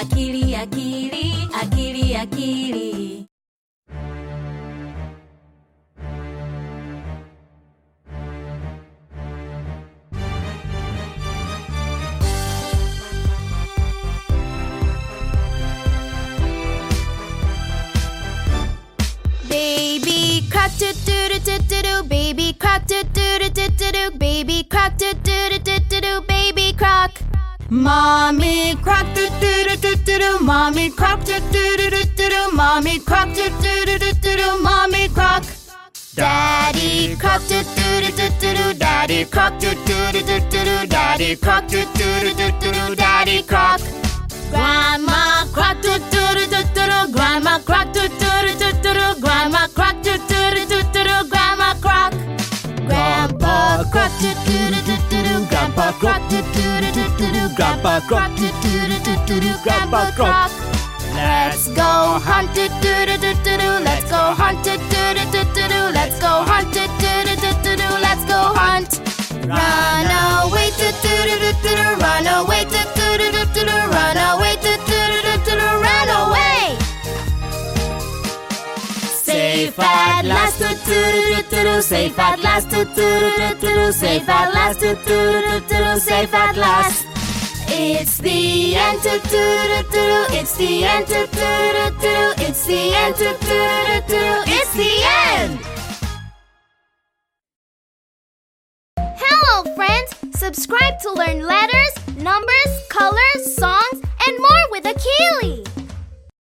akili akili akili akili Baby doo doo doo doo doo baby doo doo doo doo doo baby croc doo doo doo doo Mommy croc doo doo doo doo doo doo mommy croc doo doo doo doo doo doo mommy croc doo doo doo doo doo doo mommy croc Daddy croc doo doo doo doo doo doo daddy croc doo doo doo doo doo doo daddy croc doo doo doo doo doo doo daddy croc Grandma croc doo doo doo doo doo doo grandma croc doo doo doo doo doo doo grandma croc doo doo doo doo doo doo grandma croc Grandpa croc doo doo doo doo doo grandpa croc doo doo doo doo doo grandpa croc. Doo doo doo doo doo grandpa croc Let's go hunt doo doo doo doo let's go hunt doo doo doo doo let's go hunt doo doo doo doo let's go hunt. Run away doo doo doo doo run away Safe at last, doo doo doo doo doo. Safe at last, doo doo doo doo doo. Safe at last, doo doo doo doo doo. Safe at last. It's the end, doo doo doo doo. It's the end, doo doo doo doo. It's the end, doo doo doo doo. It's the end. Hello, friends. Subscribe to learn letters, numbers, colors, songs,